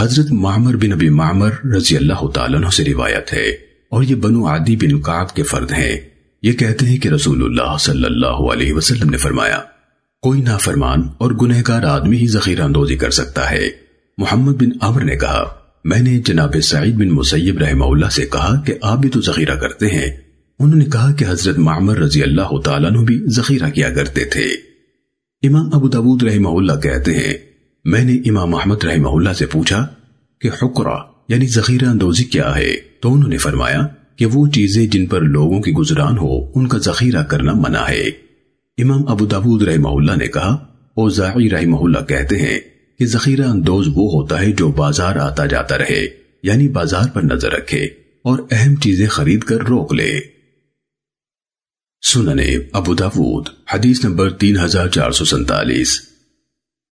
حضرت معمر بن ابی معمر رضی اللہ تعالیٰ عنہ سے روایت ہے اور یہ بنو عادی بن قعب کے فرد ہیں۔ یہ کہتے ہیں کہ رسول اللہ صلی اللہ علیہ وسلم نے فرمایا، کوئی نافرمان اور گنہگار آدمی ہی ذخیرہ اندوزی کر سکتا ہے۔ محمد بن عمر نے کہا، میں نے جناب سعید بن مسیب رحمہ اللہ سے کہا کہ آپ بھی تو ذخیرہ کرتے ہیں۔ انہوں نے کہا کہ حضرت معمر رضی اللہ تعالیٰ عنہ بھی ذخیرہ کیا کرتے تھے۔ امام ابو داود رحمہ اللہ کہتے ہیں میں نے امام محمد رحمہ اللہ سے پوچھا کہ حکرہ یعنی ذخیرہ اندوزی کیا ہے؟ تو انہوں نے فرمایا کہ وہ چیزیں جن پر لوگوں کی گزران ہو، ان کا ذخیرہ کرنا منع ہے۔ امام ابو داود رحمہ اللہ نے کہا، اوزاعی رحمہ اللہ کہتے ہیں کہ ذخیرہ اندوز وہ ہوتا ہے جو بازار آتا جاتا رہے یعنی بازار پر نظر رکھے اور اہم چیزیں خرید کر روک لے۔ سننے ابو داود، حدیث نمبر تین ہزار چار سو سنتالیس۔